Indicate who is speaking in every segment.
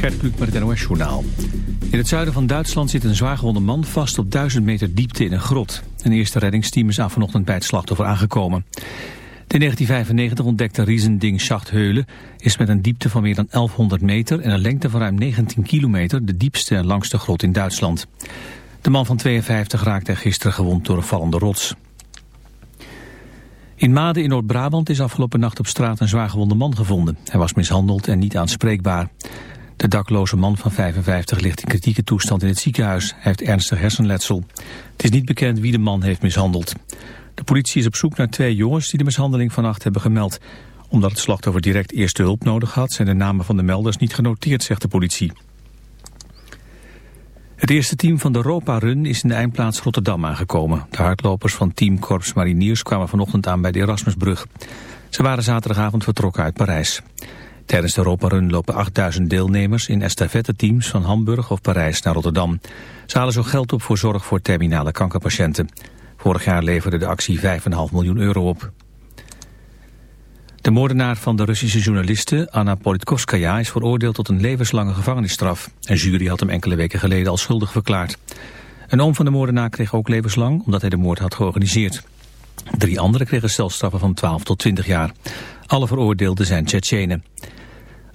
Speaker 1: Gert Kluk met het NOS Journaal. In het zuiden van Duitsland zit een zwaargewonde man vast op 1000 meter diepte in een grot. Een eerste reddingsteam is af vanochtend bij het slachtoffer aangekomen. De 1995 ontdekte Riesending Schachtheulen is met een diepte van meer dan 1100 meter en een lengte van ruim 19 kilometer de diepste en langste grot in Duitsland. De man van 52 raakte gisteren gewond door een vallende rots. In Maden in Noord-Brabant is afgelopen nacht op straat een zwaargewonde man gevonden. Hij was mishandeld en niet aanspreekbaar. De dakloze man van 55 ligt in kritieke toestand in het ziekenhuis. Hij heeft ernstig hersenletsel. Het is niet bekend wie de man heeft mishandeld. De politie is op zoek naar twee jongens die de mishandeling vannacht hebben gemeld. Omdat het slachtoffer direct eerste hulp nodig had... zijn de namen van de melders niet genoteerd, zegt de politie. Het eerste team van de Europa-run is in de eindplaats Rotterdam aangekomen. De hardlopers van Team Corps Mariniers kwamen vanochtend aan bij de Erasmusbrug. Ze waren zaterdagavond vertrokken uit Parijs. Tijdens de Europa-run lopen 8000 deelnemers in estafette-teams van Hamburg of Parijs naar Rotterdam. Ze halen zo geld op voor zorg voor terminale kankerpatiënten. Vorig jaar leverde de actie 5,5 miljoen euro op. De moordenaar van de Russische journaliste Anna Politkovskaya is veroordeeld tot een levenslange gevangenisstraf. Een jury had hem enkele weken geleden al schuldig verklaard. Een oom van de moordenaar kreeg ook levenslang omdat hij de moord had georganiseerd. Drie anderen kregen celstraffen van 12 tot 20 jaar. Alle veroordeelden zijn Tsjetsjenen.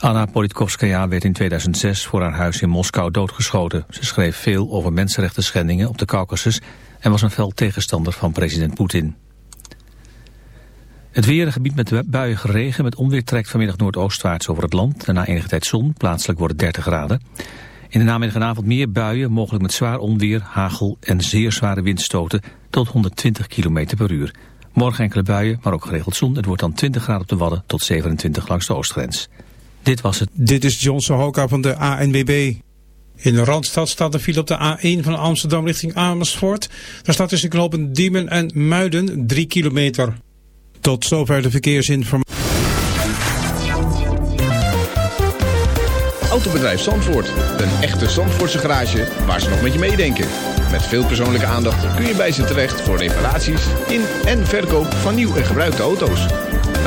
Speaker 1: Anna Politkovskaya werd in 2006 voor haar huis in Moskou doodgeschoten. Ze schreef veel over mensenrechten schendingen op de Caucasus en was een fel tegenstander van president Poetin. Het weer, gebied met buien regen met onweer trekt vanmiddag noordoostwaarts over het land. Daarna enige tijd zon, plaatselijk wordt het 30 graden. In de namiddag en avond meer buien, mogelijk met zwaar onweer, hagel en zeer zware windstoten tot 120 km per uur. Morgen enkele buien, maar ook geregeld zon. Het wordt dan 20 graden op de Wadden tot 27 langs de oostgrens. Dit was het.
Speaker 2: Dit is John Sohoka van de ANWB. In de Randstad staat een file op de A1 van Amsterdam richting Amersfoort. Daar staat tussen knopen Diemen en Muiden 3 kilometer. Tot zover de verkeersinformatie.
Speaker 3: Autobedrijf Zandvoort. Een echte Zandvoortse garage waar ze nog met je meedenken. Met veel persoonlijke aandacht kun je bij ze terecht voor reparaties in en verkoop van nieuw en gebruikte auto's.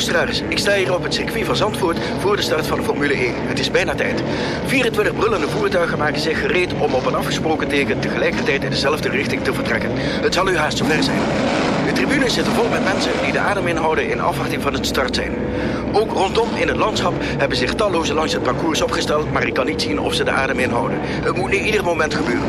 Speaker 4: Luisteraars, ik sta hier op het circuit van Zandvoort voor de start van de Formule 1. Het is bijna tijd. 24 brullende voertuigen maken zich gereed om op een afgesproken teken tegelijkertijd in dezelfde richting te vertrekken. Het zal u haast zover zijn. U tribunes zitten vol met mensen die de adem inhouden in afwachting van het start zijn. Ook rondom in het landschap hebben zich talloze langs het parcours opgesteld, maar ik kan niet zien of ze de adem inhouden. Het moet niet ieder moment gebeuren.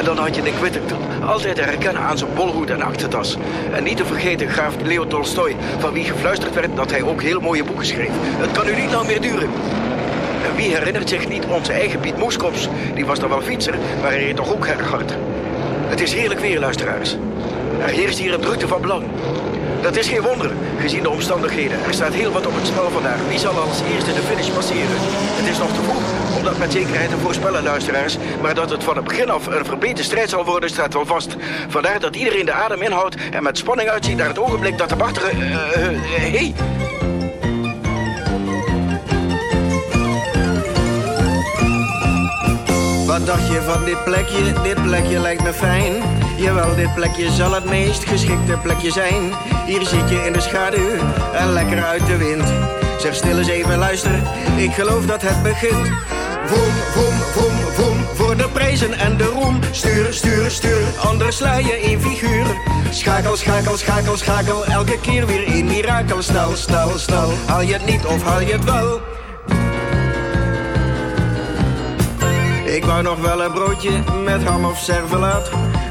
Speaker 4: En dan had je de Quitterton, altijd te herkennen aan zijn bolhoed en aktentas. En niet te vergeten graaf Leo Tolstoy, van wie gefluisterd werd dat hij ook heel mooie boeken schreef. Het kan nu niet lang meer duren. En wie herinnert zich niet onze eigen Piet Moeskops? Die was dan wel fietser, maar hij reed toch ook erg hard. Het is heerlijk weer, luisteraars. Er heerst hier een drukte van belang. Dat is geen wonder, gezien de omstandigheden. Er staat heel wat op het spel vandaag. Wie zal als eerste de finish passeren? Het is nog te vroeg om dat met zekerheid te voorspellen, luisteraars. Maar dat het van het begin af een verbeterde strijd zal worden, staat wel vast. Vandaar dat iedereen de adem inhoudt en met spanning uitziet naar het ogenblik dat de wachter... eh, eh, eh, hey,
Speaker 5: Wat dacht je van dit plekje? Dit plekje lijkt me fijn. Jawel, dit plekje zal het meest geschikte plekje zijn. Hier zit je in de schaduw en lekker uit de wind. Zeg stil eens even luister, ik geloof dat het begint. Voem, voem, voem, voem, voor de prijzen en de roem. Stuur, stuur, stuur, anders sla je in figuur. Schakel, schakel, schakel, schakel, elke keer weer een mirakel. Snel, snel, snel, haal je het niet of haal je het wel? Ik wou nog wel een broodje met ham of servelaat.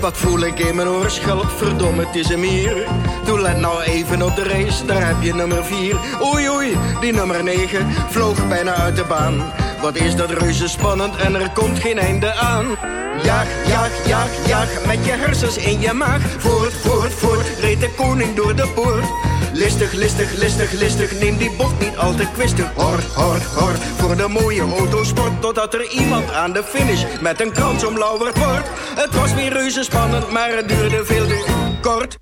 Speaker 5: Wat voel ik in mijn schelp, verdomme, het is hem hier. Doe let nou even op de race, daar heb je nummer 4. Oei, oei, die nummer 9 vloog bijna uit de baan. Wat is dat reuze spannend en er komt geen einde aan. Jaag, jaag, jaag, jaag, met je hersens in je maag. Voort, voort, voort, reed de koning door de poort. Listig, listig, listig, listig, neem die bocht niet al te kwistig. Hort, hort, hort, voor de mooie autosport. Totdat er iemand aan de finish met een krans omlauwerd wordt. Het was weer reuze spannend, maar het duurde veel te kort.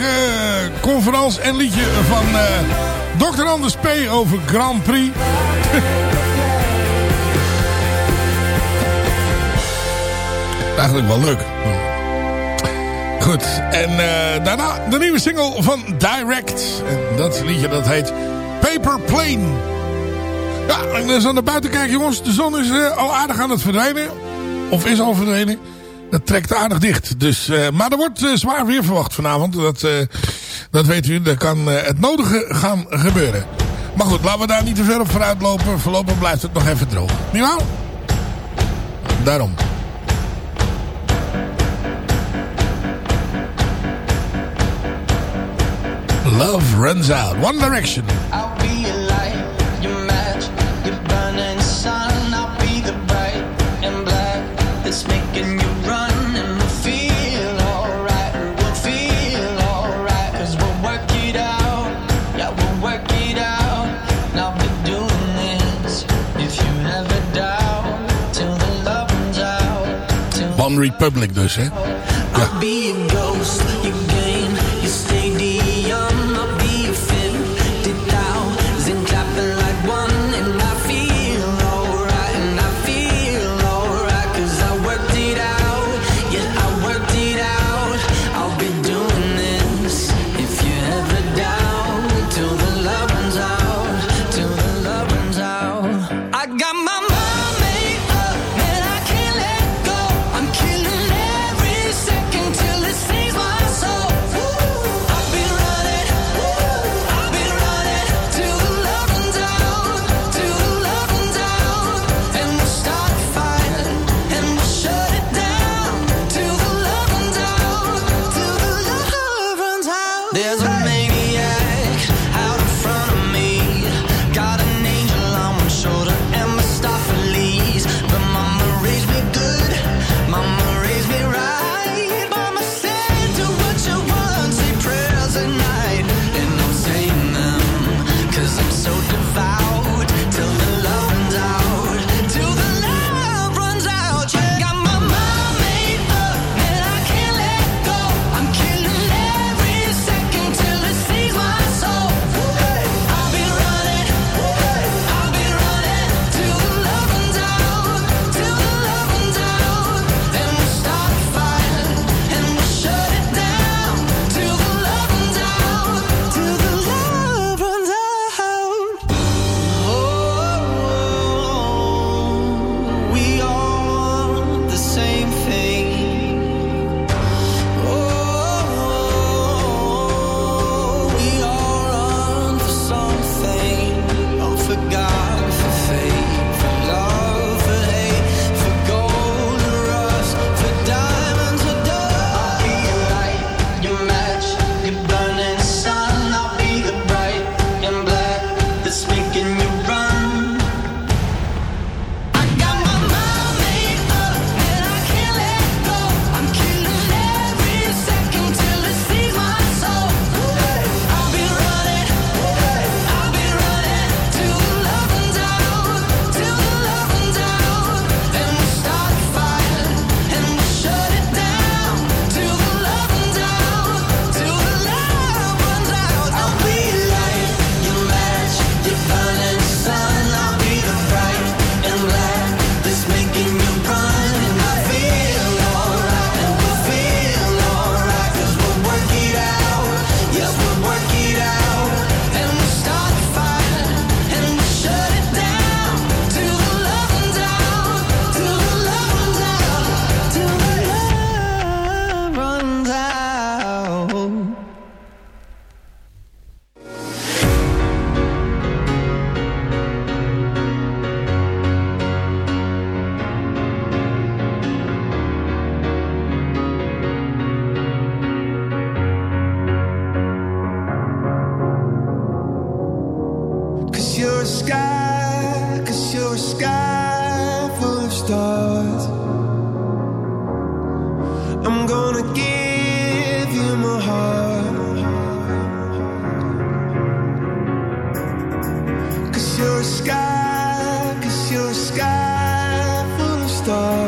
Speaker 6: Eh, Conferens en liedje van eh, Dr. Anders P. over Grand Prix. Eigenlijk wel leuk. Goed, en eh, daarna de nieuwe single van Direct. En dat liedje dat heet Paper Plane. Ja, en als aan de buiten kijken jongens, de zon is al aardig aan het verdwijnen. Of is al verdwenen. Dat trekt aardig dicht. Dus, eh, maar er wordt eh, zwaar weer verwacht vanavond. Dat, eh, dat weet u. Er kan het nodige gaan gebeuren. Maar goed, laten we daar niet te ver op vooruit lopen. Voorlopig blijft het nog even droog. Nu? Daarom. Love runs out. One direction. Republic dus, hè?
Speaker 7: stars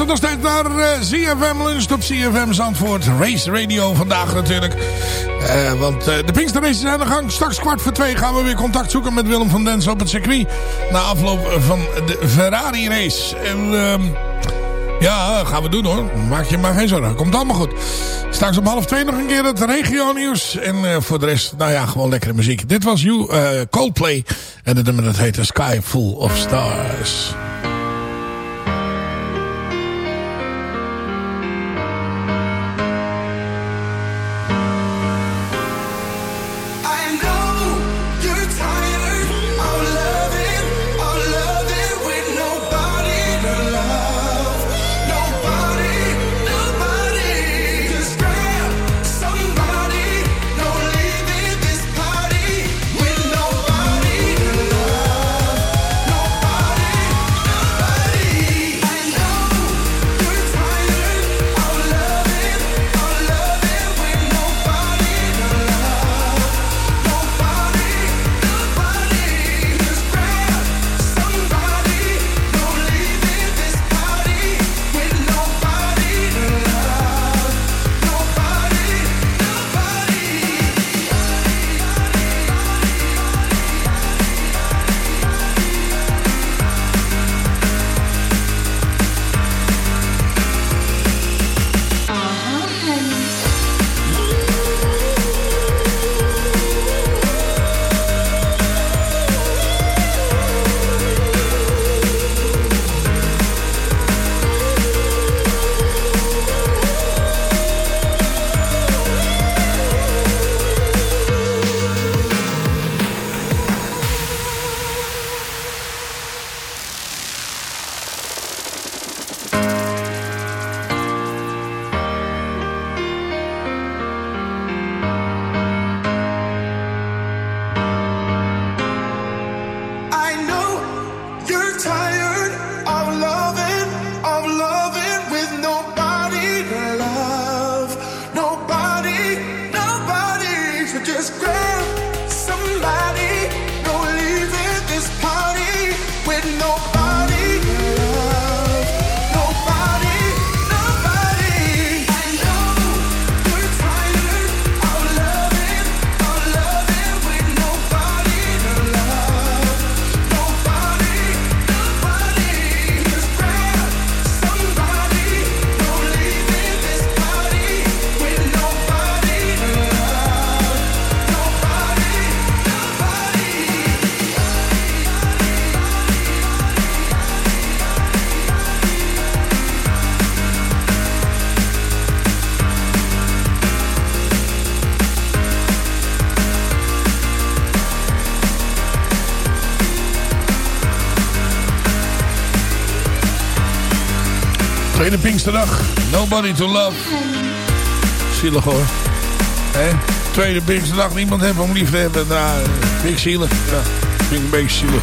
Speaker 8: Luister nog steeds naar eh, ZFM Lunch op ZFM Zandvoort. Race Radio vandaag natuurlijk. Eh, want eh, de Pinkster Races zijn aan de gang. Straks kwart voor twee gaan we weer contact zoeken met Willem van Dens op het circuit. Na afloop van de Ferrari race. En ehm, ja, gaan we doen hoor. Maak je maar geen zorgen. Komt allemaal goed. Straks om half twee nog een keer het regio nieuws. En voor de rest, nou ja, gewoon lekkere muziek. Dit was You, Coldplay. En het nummer dat heet A Sky Full of Stars.
Speaker 7: You're tired
Speaker 6: Pinksterdag. Nobody to love. Zielig hoor. Hè? Tweede Pinksterdag. Niemand heeft om lief te hebben. Nou, vind ik zielig. Ja, vind een beetje zielig.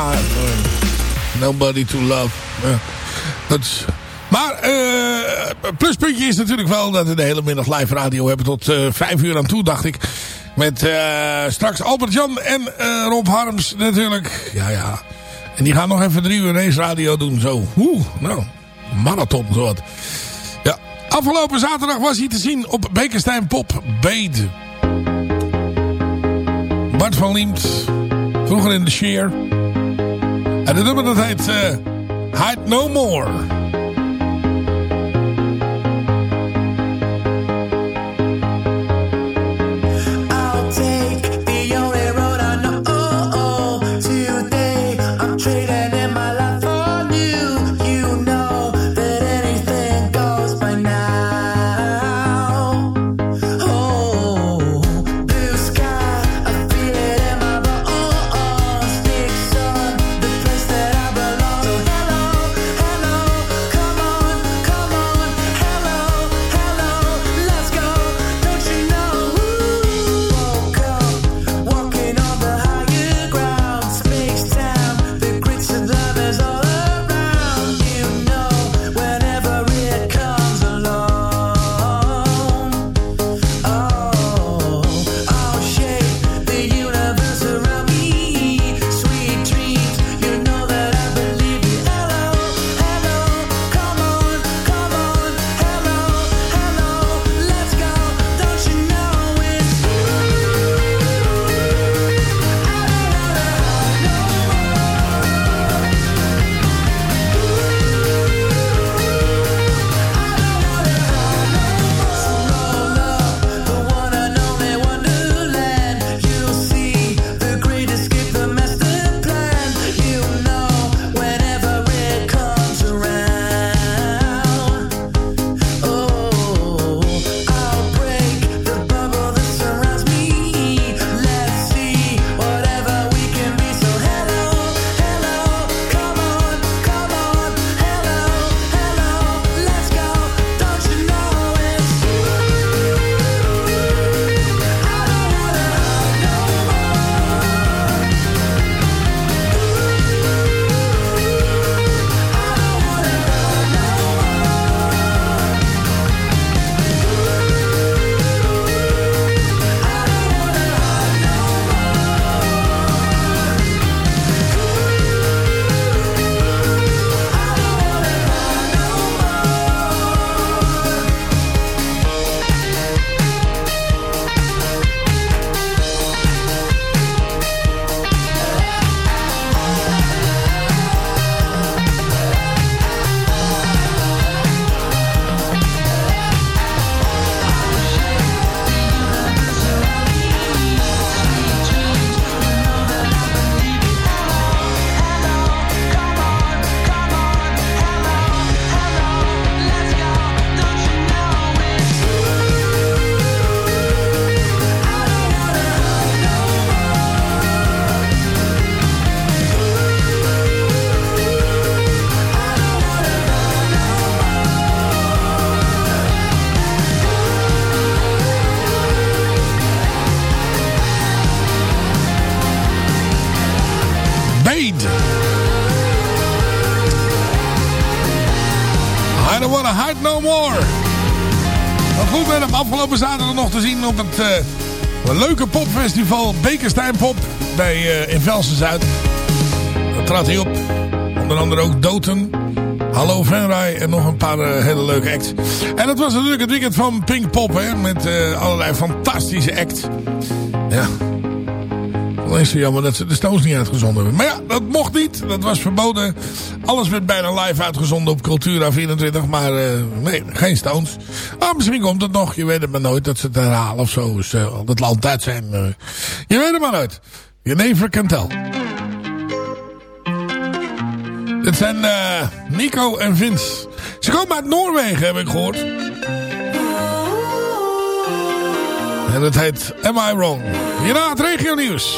Speaker 6: Eh, nobody to love. Dat is... Maar eh pluspuntje is natuurlijk wel dat we de hele middag live radio hebben. Tot eh vijf uur aan toe, dacht ik. Met eh, straks Albert-Jan en eh, Rob Harms natuurlijk. Ja, ja. En die gaan nog even drie uur race radio doen. Zo. Oeh, nou. Marathon, zo wat. Ja. Afgelopen zaterdag was hij te zien op Bekenstein Pop Beet. Bart van Liemt. Vroeger in de Sheer. En de nummer dat heet eh Hide No More.
Speaker 7: te zien op het eh, leuke popfestival Bekenstein Pop bij, uh, in Velsen-Zuid. Daar trad hij op. Onder andere ook Doten, Hallo Venray en nog een paar eh, hele leuke acts. En dat was natuurlijk het weekend van Pink Pop, hè, met allerlei fantastische acts. Ja, dan is jammer dat ze de Stones niet uitgezonden hebben. Maar ja, dat mocht niet. Dat was verboden. Alles werd bijna live uitgezonden op Cultura 24. Maar eh, nee, geen Stones. Ah, misschien komt het nog. Je weet het maar nooit dat ze het herhalen of zo. Dus, eh, dat land uit zijn. Eh, je weet het maar nooit. Je never can tell. Dit zijn Nico en Vince. Ze komen uit Noorwegen, heb ik gehoord. En het heet Am I Wrong? Hierna het regio nieuws.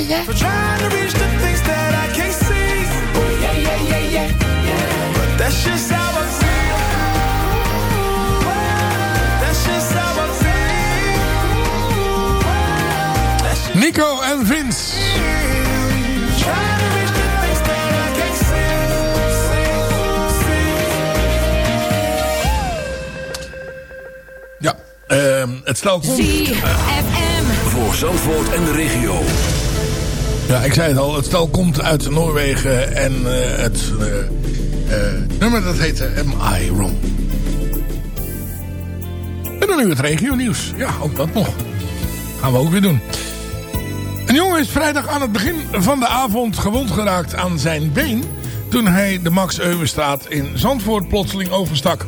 Speaker 8: yeah, yeah. For trying to reach the things that I can't see. Ooh, yeah, yeah, yeah, yeah, yeah. But that's just how I feel. That's just how I feel.
Speaker 7: Nico en Vince. Ja, uh, het sluit.
Speaker 9: Voor Zandvoort en de regio.
Speaker 7: Ja, ik zei het al. Het stel komt uit Noorwegen. En eh, het uh, nummer dat heette M.I. Rom. En dan nu het regio nieuws. Ja, ook dat nog. Gaan we ook weer doen.
Speaker 8: Een jongen is vrijdag aan het begin van de avond gewond geraakt aan zijn been... toen hij de Max Euwenstraat in Zandvoort plotseling overstak.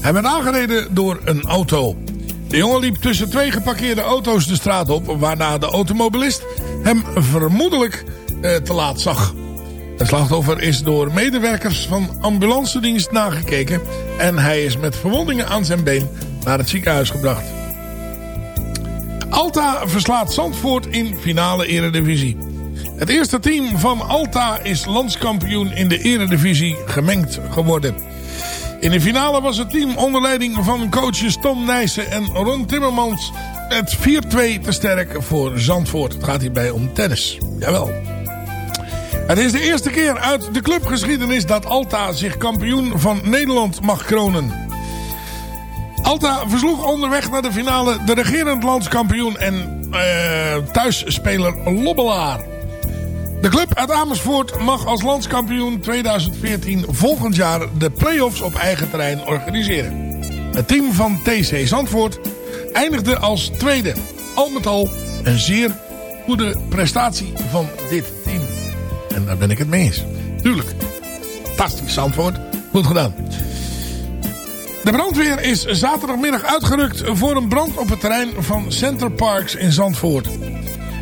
Speaker 8: Hij werd aangereden door een auto. De jongen liep tussen twee geparkeerde auto's de straat op... waarna de automobilist hem vermoedelijk eh, te laat zag. Het slachtoffer is door medewerkers van ambulancedienst nagekeken... en hij is met verwondingen aan zijn been naar het ziekenhuis gebracht. Alta verslaat Zandvoort in finale eredivisie. Het eerste team van Alta is landskampioen in de eredivisie gemengd geworden. In de finale was het team onder leiding van coaches Tom Nijssen en Ron Timmermans... het 4-2 te sterk voor Zandvoort. Het gaat hierbij om tennis. Jawel. Het is de eerste keer uit de clubgeschiedenis dat Alta zich kampioen van Nederland mag kronen. Alta versloeg onderweg naar de finale de regerend landskampioen en uh, thuisspeler Lobbelaar. De club uit Amersfoort mag als landskampioen 2014 volgend jaar de play-offs op eigen terrein organiseren. Het team van TC Zandvoort eindigde als tweede. Al met al een zeer goede prestatie van dit team. En daar ben ik het mee eens. Tuurlijk. Fantastisch Zandvoort. Goed gedaan. De brandweer is zaterdagmiddag uitgerukt voor een brand op het terrein van Center Parks in Zandvoort.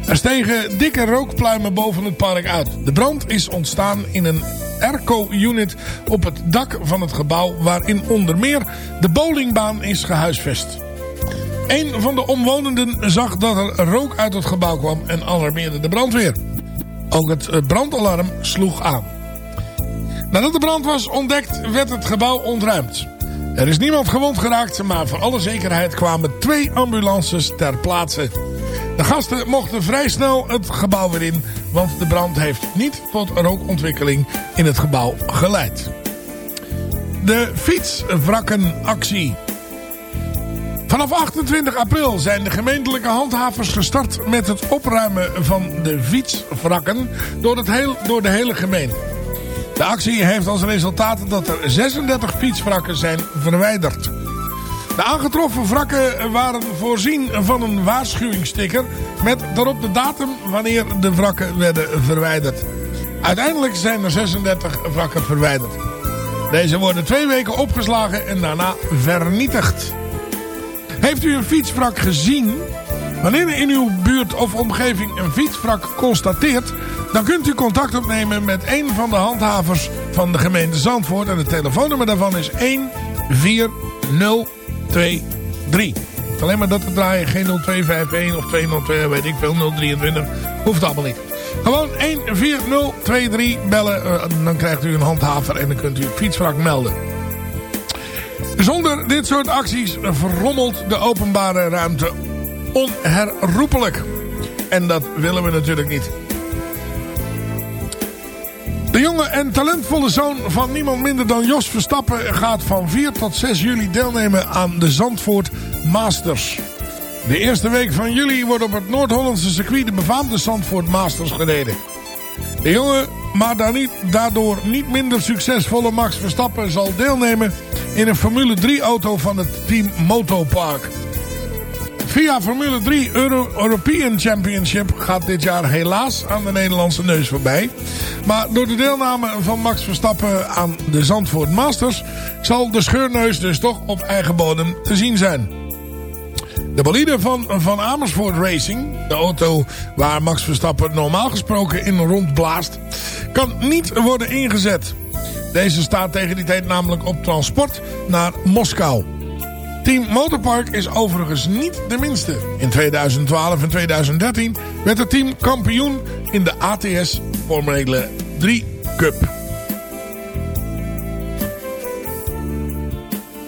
Speaker 8: Er stegen dikke rookpluimen boven het park uit. De brand is ontstaan in een airco-unit op het dak van het gebouw... waarin onder meer de bowlingbaan is gehuisvest. Een van de omwonenden zag dat er rook uit het gebouw kwam en alarmeerde de brandweer. Ook het brandalarm sloeg aan. Nadat de brand was ontdekt werd het gebouw ontruimd. Er is niemand gewond geraakt, maar voor alle zekerheid kwamen twee ambulances ter plaatse. De gasten mochten vrij snel het gebouw weer in, want de brand heeft niet tot rookontwikkeling in het gebouw geleid. De fietswrakkenactie. Vanaf 28 april zijn de gemeentelijke handhavers gestart met het opruimen van de fietswrakken door, het heel, door de hele gemeente. De actie heeft als resultaat dat er 36 fietswrakken zijn verwijderd. De aangetroffen wrakken waren voorzien van een waarschuwingssticker met daarop de datum wanneer de wrakken werden verwijderd. Uiteindelijk zijn er 36 wrakken verwijderd. Deze worden twee weken opgeslagen en daarna vernietigd. Heeft u een fietswrak gezien? Wanneer in uw buurt of omgeving een fietswrak constateert... dan kunt u contact opnemen met een van de handhavers van de gemeente Zandvoort. En het telefoonnummer daarvan is 14023. Alleen maar dat te draaien, geen 0251 of 202, weet ik veel, 023. Hoeft allemaal niet. Gewoon 14023 bellen, uh, dan krijgt u een handhaver en dan kunt u het fietswrak melden. Zonder dit soort acties verrommelt de openbare ruimte onherroepelijk. En dat willen we natuurlijk niet. De jonge en talentvolle zoon van niemand minder dan Jos Verstappen... gaat van 4 tot 6 juli deelnemen aan de Zandvoort Masters. De eerste week van juli wordt op het Noord-Hollandse circuit... de befaamde Zandvoort Masters gereden. De jonge, maar daardoor niet minder succesvolle Max Verstappen... zal deelnemen in een Formule 3-auto van het team Motopark... Via Formule 3 Euro European Championship gaat dit jaar helaas aan de Nederlandse neus voorbij. Maar door de deelname van Max Verstappen aan de Zandvoort Masters... zal de scheurneus dus toch op eigen bodem te zien zijn. De bolide van, van Amersfoort Racing, de auto waar Max Verstappen normaal gesproken in rondblaast... kan niet worden ingezet. Deze staat tegen die tijd namelijk op transport naar Moskou. Team Motorpark is overigens niet de minste. In 2012 en 2013 werd het team kampioen in de ATS Formule 3 Cup.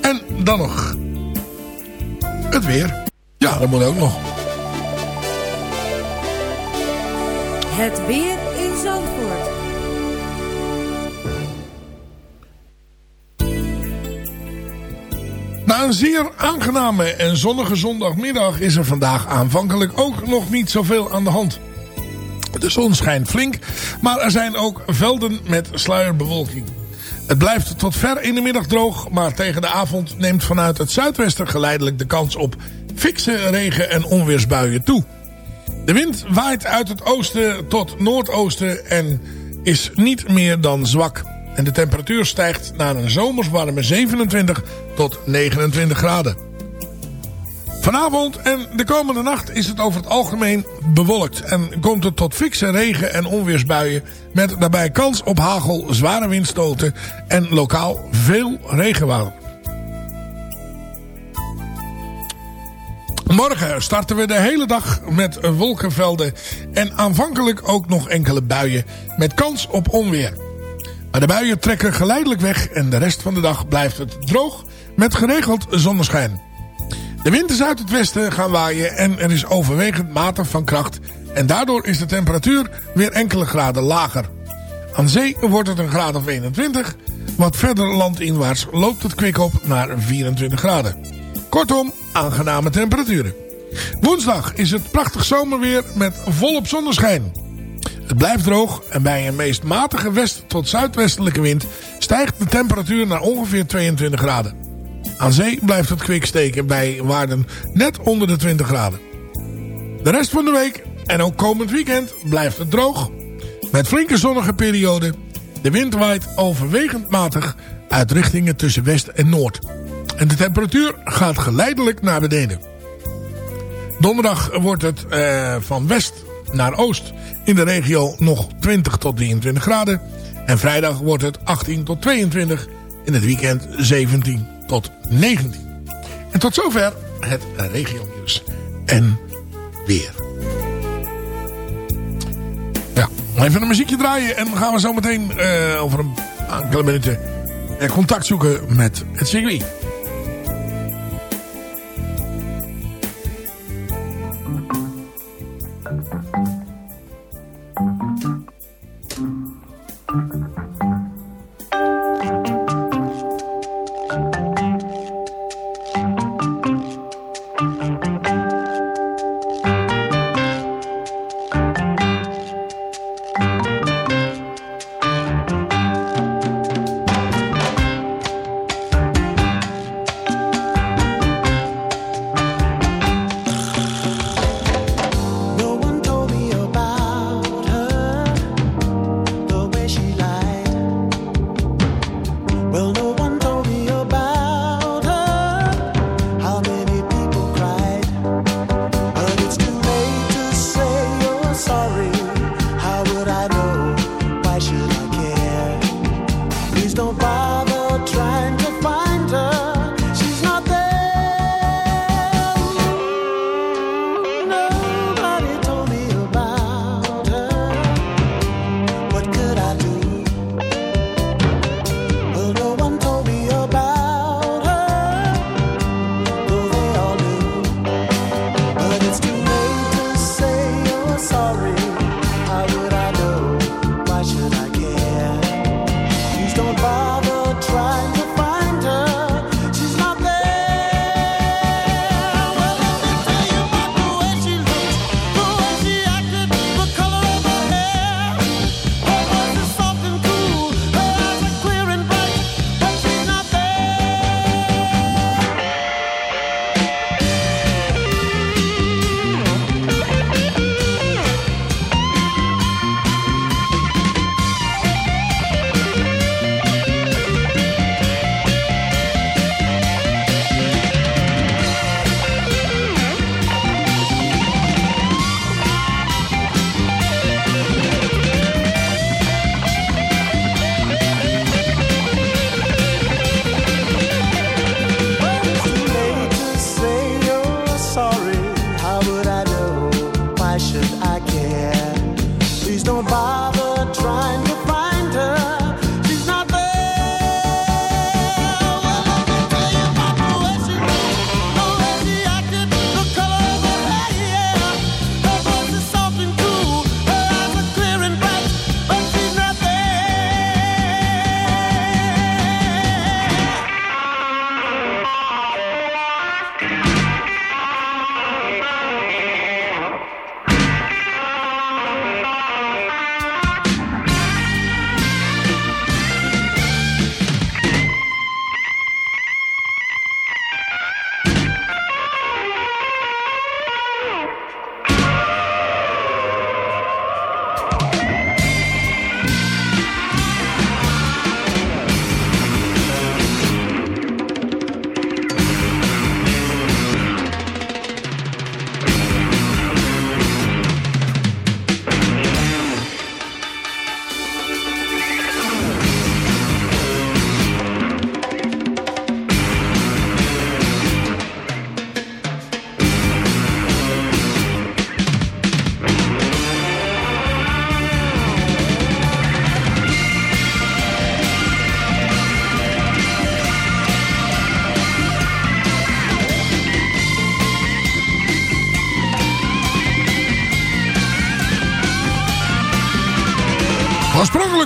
Speaker 8: En dan nog het weer. Ja, dat moet ook nog.
Speaker 10: Het weer in Zandvoort.
Speaker 8: Een zeer aangename en zonnige zondagmiddag is er vandaag aanvankelijk ook nog niet zoveel aan de hand. De zon schijnt flink, maar er zijn ook velden met sluierbewolking. Het blijft tot ver in de middag droog, maar tegen de avond neemt vanuit het zuidwesten geleidelijk de kans op fikse regen- en onweersbuien toe. De wind waait uit het oosten tot noordoosten en is niet meer dan zwak. En de temperatuur stijgt naar een zomers warme 27 tot 29 graden. Vanavond en de komende nacht is het over het algemeen bewolkt. En komt het tot fikse regen- en onweersbuien. Met daarbij kans op hagel, zware windstoten en lokaal veel regenwoud. Morgen starten we de hele dag met wolkenvelden en aanvankelijk ook nog enkele buien met kans op onweer. Maar de buien trekken geleidelijk weg en de rest van de dag blijft het droog met geregeld zonneschijn. De wind is uit het westen gaan waaien en er is overwegend matig van kracht en daardoor is de temperatuur weer enkele graden lager. Aan zee wordt het een graad of 21, wat verder landinwaarts loopt het kwik op naar 24 graden. Kortom, aangename temperaturen. Woensdag is het prachtig zomerweer met volop zonneschijn. Het blijft droog en bij een meest matige west- tot zuidwestelijke wind stijgt de temperatuur naar ongeveer 22 graden. Aan zee blijft het kwik steken bij waarden net onder de 20 graden. De rest van de week en ook komend weekend blijft het droog. Met flinke zonnige perioden. De wind waait overwegend matig uit richtingen tussen west en noord. En de temperatuur gaat geleidelijk naar beneden. Donderdag wordt het eh, van west naar oost in de regio nog 20 tot 23 graden. En vrijdag wordt het 18 tot 22. In het weekend 17 tot 19. En tot zover het regio nieuws en weer. Ja, even een muziekje draaien en dan gaan we zo meteen eh, over een enkele minuten eh, contact zoeken met het circuit.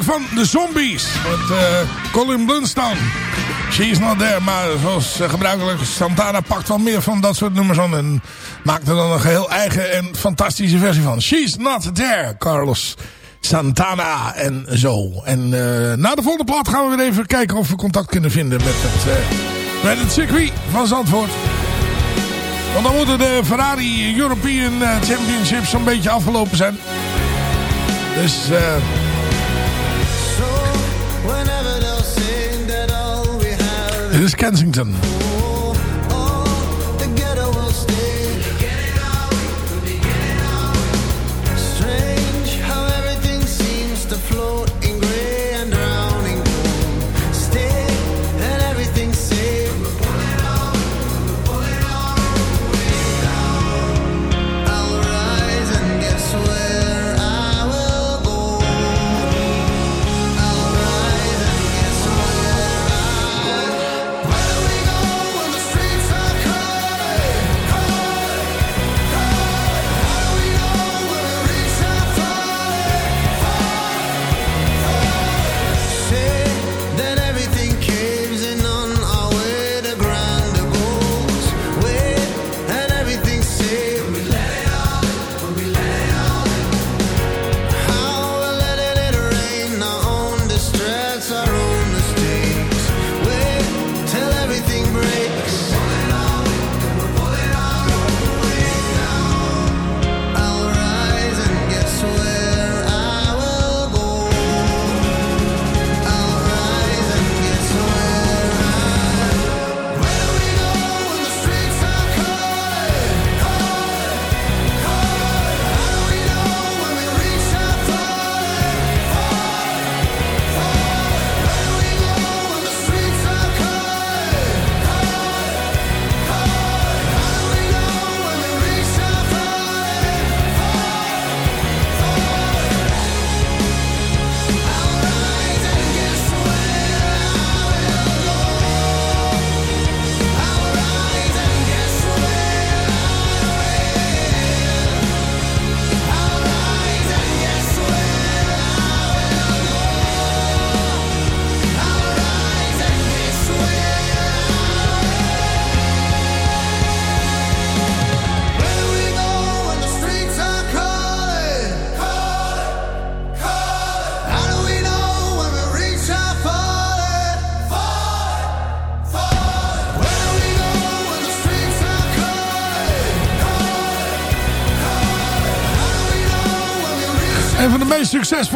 Speaker 11: Van de Zombies. Met eh, Colin Blunstone. She's not there. Maar zoals eh, gebruikelijk, Santana pakt wel meer van dat soort nummers aan. En maakt er dan een geheel eigen en fantastische versie van. She's not there, Carlos Santana en zo. En eh, na de volgende plaat gaan we weer even kijken of we contact kunnen vinden met het, met het circuit van Zandvoort. Want dan moeten de Ferrari European Championships zo'n beetje afgelopen zijn. Dus... eh dit is Kensington.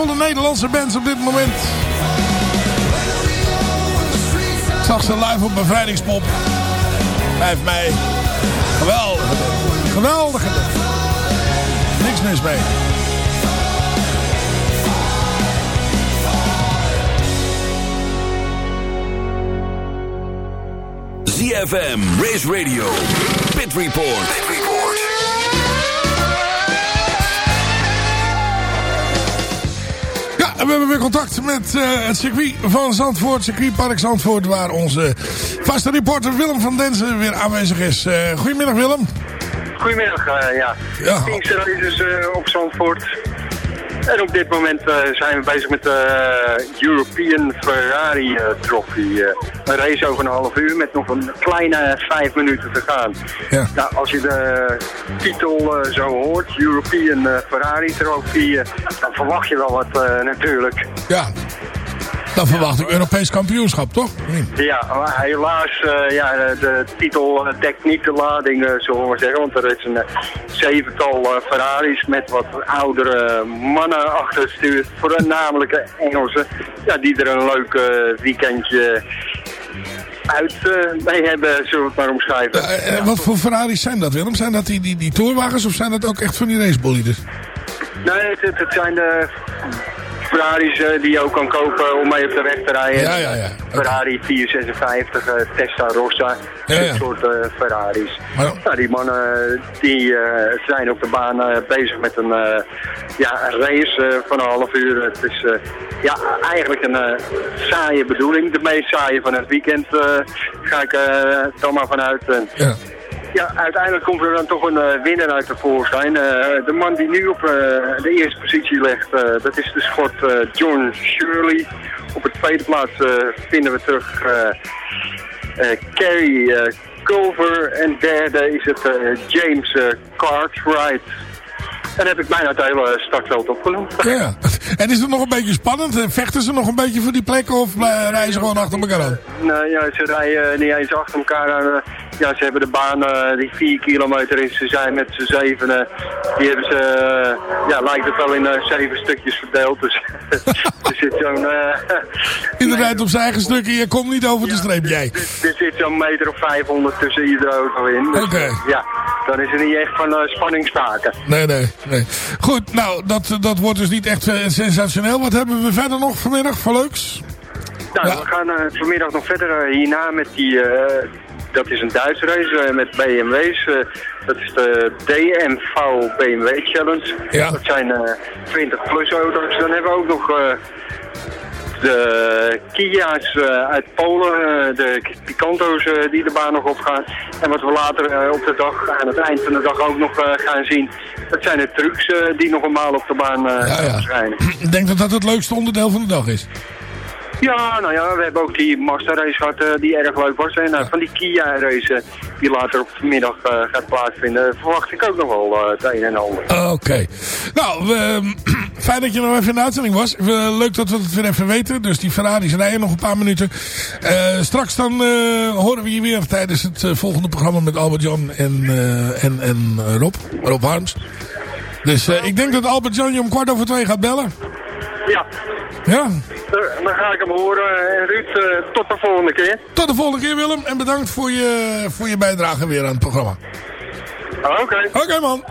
Speaker 11: Succesvolle Nederlandse bands op dit moment. Ik zag ze live op bevrijdingspop. 5 mei. Geweldig. Geweldig. Niks mis mee.
Speaker 9: ZFM, Race Radio, Pit Report.
Speaker 11: En we hebben weer contact met eh, het circuit van Zandvoort, circuitpark Zandvoort, waar onze vaste reporter Willem van Denzen weer aanwezig is. Eh, goedemiddag Willem.
Speaker 12: Goedemiddag, eh, ja.
Speaker 11: Ja.
Speaker 12: Pinkster Races eh, op Zandvoort. En op dit moment eh, zijn we bezig met de European Ferrari eh, Trophy. eh. een race over een half uur met nog een kleine vijf minuten te gaan.
Speaker 11: Ja.
Speaker 12: Nou, als je de titel eh, zo hoort, European eh, Ferrari Trophy, eh, dan verwacht je wel wat eh, natuurlijk.
Speaker 11: Ja, dan verwacht ik Europees kampioenschap, toch?
Speaker 12: Ja, maar helaas, eh, ja, de titel eh, dekt niet de lading, eh, zullen we maar zeggen. Want er is een zevental Ferraris met wat oudere mannen achter het stuur. Voornamelijk Engelsen. Ja, die er een leuk weekendje uit eh, mee hebben, zullen we het maar omschrijven.
Speaker 11: Wat voor Ferraris zijn dat, Willem? Zijn dat die, die, die tourwagens of zijn dat ook echt van die racebolides?
Speaker 12: Nee, het, het, het zijn de Ferraris eh, die je ook kan kopen om mee op de weg te rijden.
Speaker 11: Ja, ja, ja.
Speaker 12: Ferrari 456, eh, Testarossa,
Speaker 11: Ja, ja.
Speaker 12: dat soort eh, Ferraris.
Speaker 11: Maar-
Speaker 12: Nou, die mannen die zijn op de baan bezig met een, ja, een race van een half uur. Het is ja, eigenlijk een saaie bedoeling. De meest saaie van het weekend ga ik dan maar vanuit.
Speaker 11: Ja.
Speaker 12: Ja, uiteindelijk komt er dan toch een eh, winnaar uit tevoorschijn. Eh de man die nu op eh, de eerste positie ligt, eh, dat is de schot John Shirley. Op de tweede plaats vinden we terug eh, Culver. En derde is het James Cartwright. En heb ik bijna het hele startveld opgenoemd.
Speaker 8: Ja. En is het nog een beetje spannend? En Vechten ze nog een beetje voor die plek of eh, rijden ze gewoon achter elkaar aan?
Speaker 12: Nou ja, ze rijden niet eens achter elkaar aan. eh, ja, ze hebben de baan eh, die vier kilometer is. Ze zijn met z'n zevenen. Die hebben ze, eh, ja, lijkt het wel in eh, zeven stukjes verdeeld. Dus er zit zo'n... eh,
Speaker 8: Iedereen op zijn eigen stukje. Je komt niet over de streep, jij.
Speaker 12: er zit zo'n meter of 500 tussen iedere auto in. Dus,
Speaker 8: Oké.
Speaker 12: eh, ja, dan is er niet echt van eh, spanning sprake.
Speaker 8: Nee, nee, nee. Goed, nou, dat, dat wordt dus niet echt eh, sensationeel. Wat hebben we verder nog vanmiddag voor leuks?
Speaker 12: Nou, we gaan eh, vanmiddag nog verder hierna met die... dat is een Duitse race met BMW's. dat is de DMV BMW Challenge.
Speaker 8: Ja.
Speaker 12: Dat zijn eh 20 plus auto's. Dan hebben we ook nog de Kia's eh, uit Polen. eh, de Picanto's eh, die de baan nog opgaan. En wat we later op de dag, aan het eind van de dag ook nog gaan zien. Dat zijn de trucks die nog eenmaal op de baan
Speaker 8: Ja, ja.
Speaker 12: verschijnen.
Speaker 8: Ik denk dat dat het leukste onderdeel van de dag is.
Speaker 12: Ja, nou ja, we hebben ook die Mazda race gehad eh, die erg leuk was. En eh, van die Kia race eh, die later op de middag eh, gaat plaatsvinden, verwacht ik ook nog wel het een en ander.
Speaker 8: Oké. Nou, we, fijn dat je nog even in de uitzending was. Leuk dat we het weer even weten. Dus die Ferraris rijden nog een paar minuten. Straks dan horen we je weer tijdens het volgende programma met Albert Jan en, en, en Rob. Rob Harms. Dus eh, ik denk dat Albert je om kwart over twee gaat bellen.
Speaker 12: Ja,
Speaker 8: Ja.
Speaker 12: eh, dan ga ik hem horen. En Ruud, eh, tot de volgende keer.
Speaker 8: Tot de volgende keer Willem. En bedankt voor je, voor je bijdrage weer aan het programma.
Speaker 12: Oké.
Speaker 8: Oké man.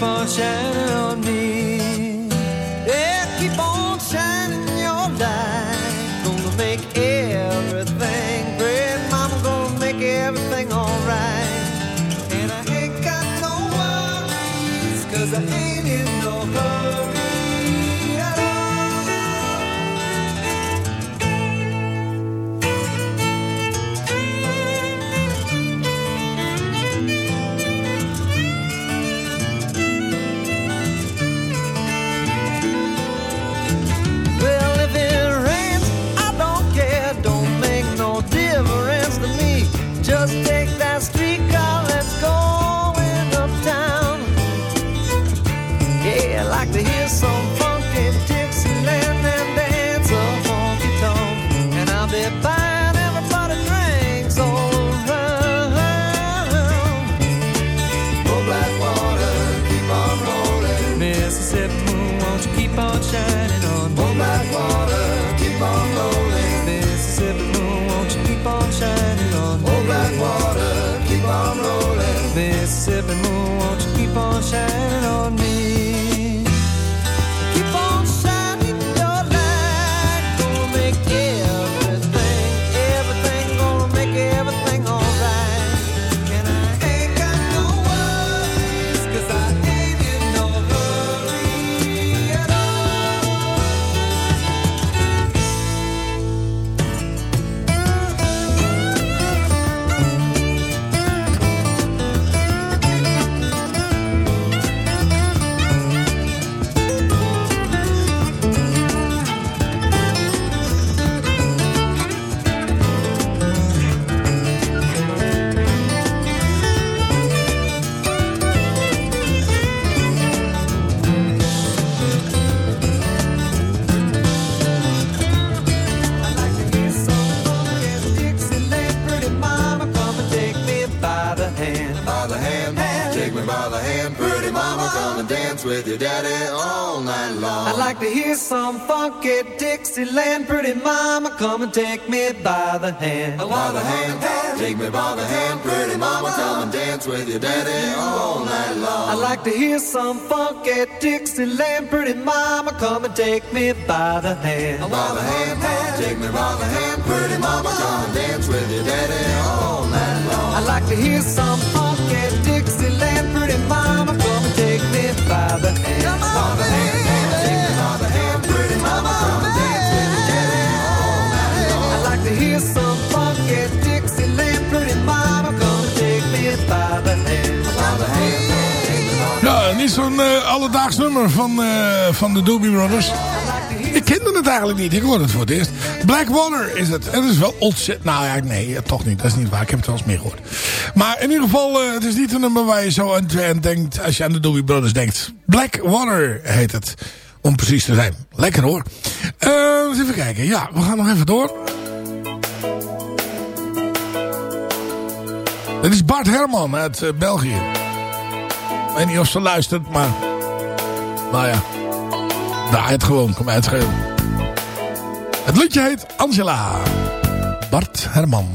Speaker 13: Won't you
Speaker 14: long.
Speaker 13: I'd like to hear some funky Dixieland. Pretty mama, come and take me by the hand.
Speaker 14: By the hand, take me by the hand, pretty mama, come and dance with your daddy all night long.
Speaker 13: I'd like to hear some funky Dixieland. Pretty mama, come and take me by the hand.
Speaker 14: By the hand, take me by the hand, pretty mama, come and dance with your daddy all night long.
Speaker 13: I'd like to hear some funky Dixieland. Pretty mama, come and take me by the hand.
Speaker 14: By the hand,
Speaker 8: Ja, niet zo'n eh, alledaags nummer van, eh, van de Doobie Brothers. Ik kende het eigenlijk niet. Ik hoorde het voor het eerst. Blackwater is het. En het is wel ontzettend... Nou ja, nee, toch niet. Dat is niet waar. Ik heb het wel eens meer gehoord. Maar in ieder geval, eh, het is niet een nummer waar je zo aan, denkt... als je aan de Doobie Brothers denkt. Blackwater heet het. Om precies te zijn. Lekker hoor. Eens even kijken. Ja, we gaan nog even door. Dit is Bart Herman uit eh, België. Ik weet niet of ze luistert, maar... Nou ja. Draai het gewoon. Kom uitschelen. Het liedje heet Angela. Bart Herman.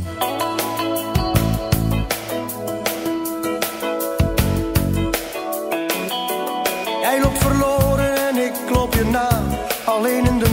Speaker 11: Jij loopt verloren en ik klop je na. Alleen in de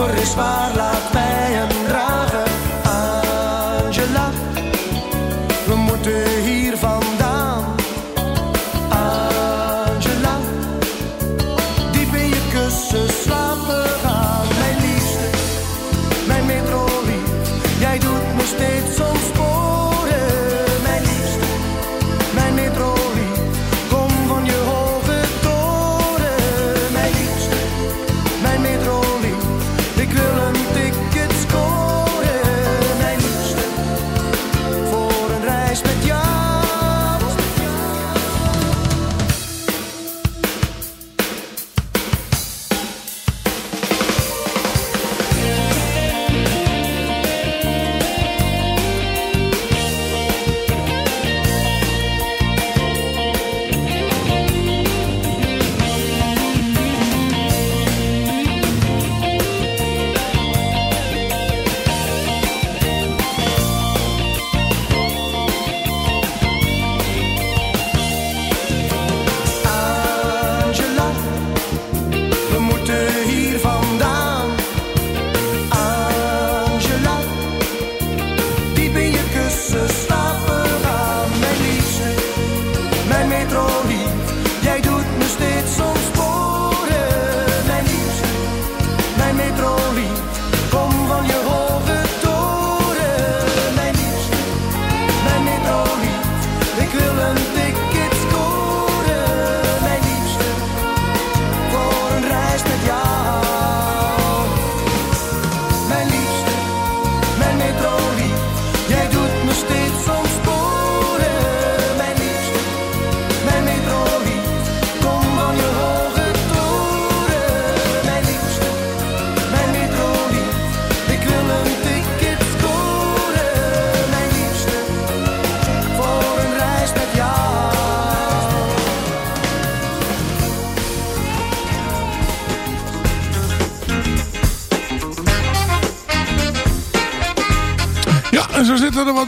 Speaker 11: je koffer is zwaar, laat mij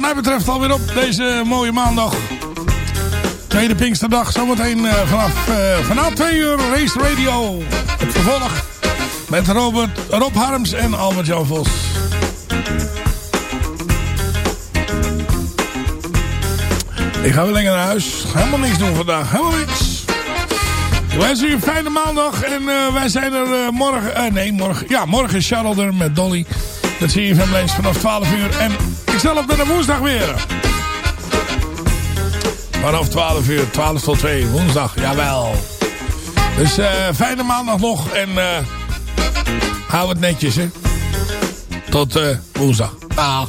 Speaker 8: mij betreft alweer op deze mooie maandag. Tweede Pinksterdag. Zometeen eh, vanaf, eh vanaf 2 uur Race Radio. Het vervolg met Robert, Rob Harms en Albert-Jan Vos. Ik ga weer lekker naar huis. Helemaal niks doen vandaag. Helemaal niks. Ik wens u een fijne maandag. En eh, wij zijn er morgen... nee, morgen. Ja, morgen is Charles er met Dolly. Dat zie je van vanaf 12 uur. En ik zal op de woensdag weer. Vanaf 12 uur. 12 tot 2. Woensdag. Jawel. Dus eh, fijne maandag nog. En eh, hou het netjes, hè. Tot eh, woensdag. Dag.